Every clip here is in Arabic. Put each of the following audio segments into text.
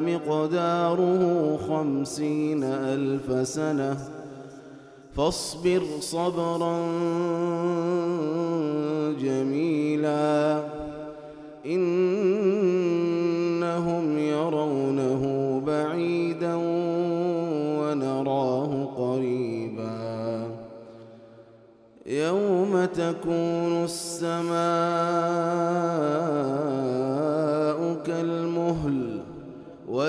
مقداره خمسين ألف سنة. فاصبر صبرا جميلا.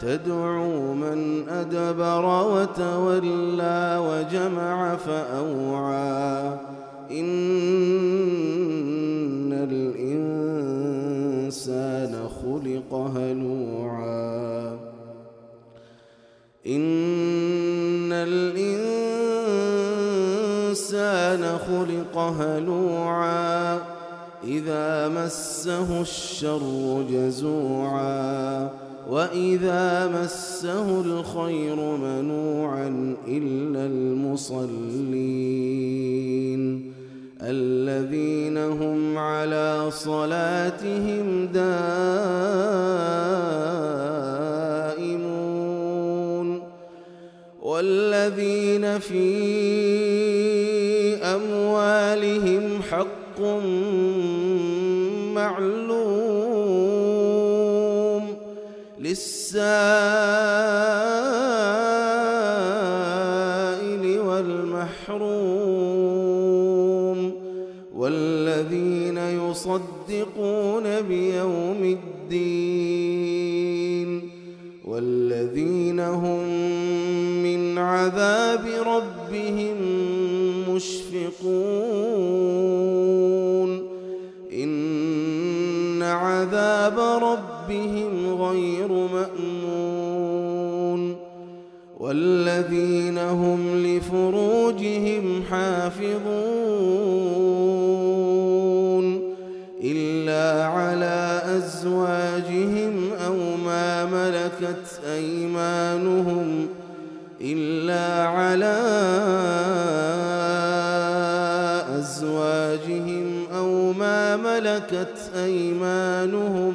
تدعو من أدبر وتولى وجمع فأوعى. إن الإنسان خلق هلوعا. إن الإنسان خلق هلوعا. إذا مسه الشر جزوعا. وإذا مسه الخير منوعا إلا المصلين الذين هم على صلاتهم دائمون والذين في للسائل والمحروم والذين يصدقون بيوم الدين والذين هم من عذاب ربهم مشفقون إن عذاب ربهم غير مأمون والذين هم لفروجهم حافظون إلا على أزواجهم أو ما ملكت أيمانهم إلا على أزواجهم أو ما ملكت أيمانهم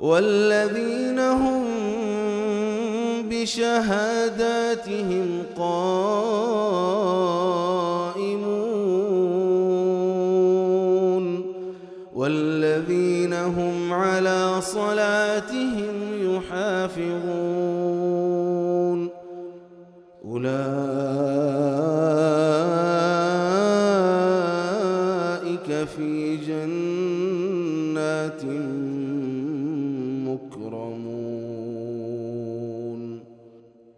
والذين هم بشهاداتهم قائمون والذين هم على صلاتهم يحافظون أولئك في جنات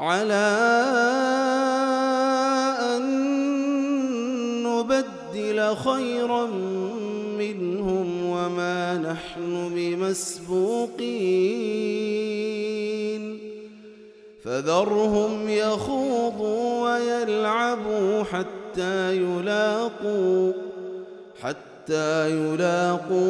على أن نبدل خيرا منهم وما نحن بمسبوقين. فذرهم يخوضوا ويلعبوا حتى يلاقوا حتى يلاقوا